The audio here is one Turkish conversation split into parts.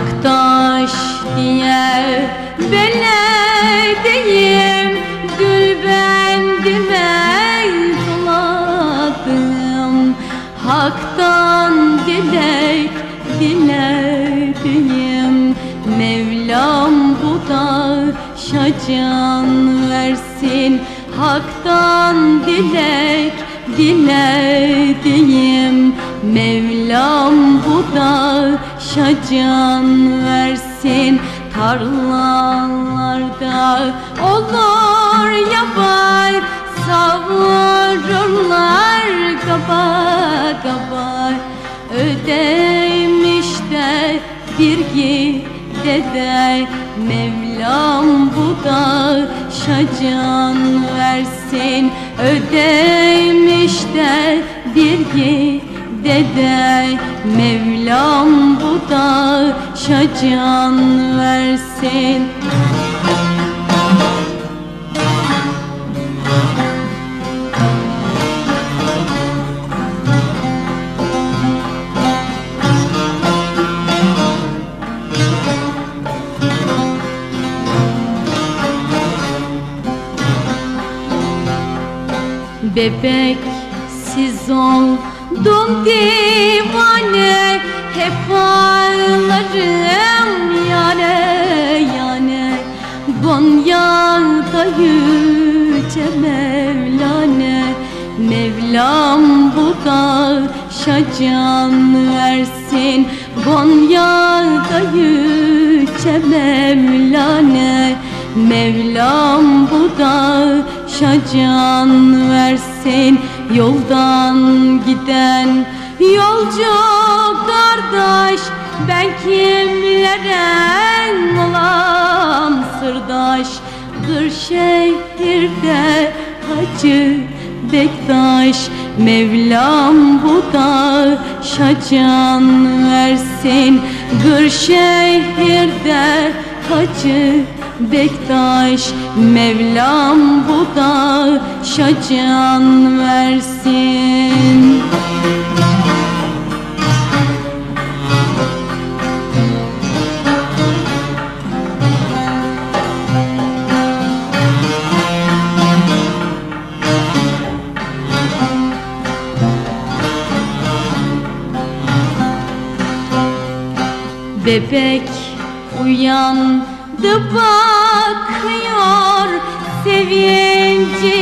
Aktaş diye belediyim Gül bendime doladım Hak'tan dilek diledim Mevlam bu da şacan versin. Hak'tan dilek dilediğim şacan versin Tarlalarda. Olur yabar Savururlar kaba kaba. Ödemiş de bir gidede Mevlam bu da şacan versin. Ödemiş de bir gidede Mevlam bu da şacan versin. Bebek siz oldum divane Hep ağlarım yane. Yane Konya'da yüce Mevlane Mevlam bu da şacan versin. Konya'da yüce Mevlane Mevlam bu da şacan versin Yoldan giden yolcu kardeş Ben kimlere olam sırdaş. Kırşehir'de Hacı Bektaş Mevlam bu da şacan versin. Kırşehir'de Hacı Bektaş Mevlam bu da şacan versin. Bebek uyandı bakıyor Sevinci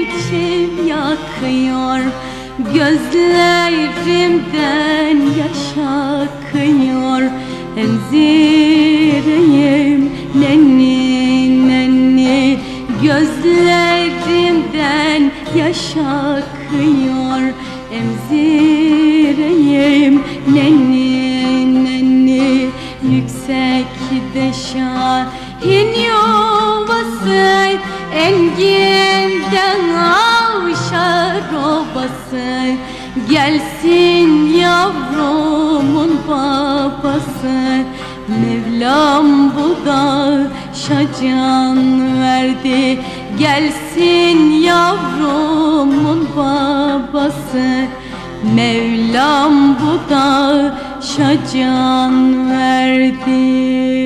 içim yakıyor Gözlerimden yaş akıyor. Emzireyim nenni nenni Gözlerimden yaş akıyor. Emzireyim nenni nenni Yüksekte şahin yuvası Enginden avşar obası Gelsin yavrumun babası. Mevlam bu da şacan verdi Gelsin yavrumun babası. Mevlam bu da şacan verdi